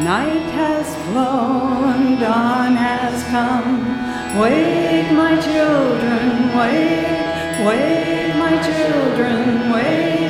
Night has flown, dawn has come. Wake, my children, wake, wake, my children, wake.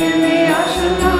in the ocean.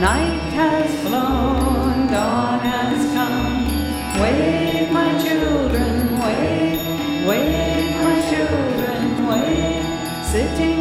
Night has flown, dawn has come. Wake, my children, wake, wake, my children, wake. Sitting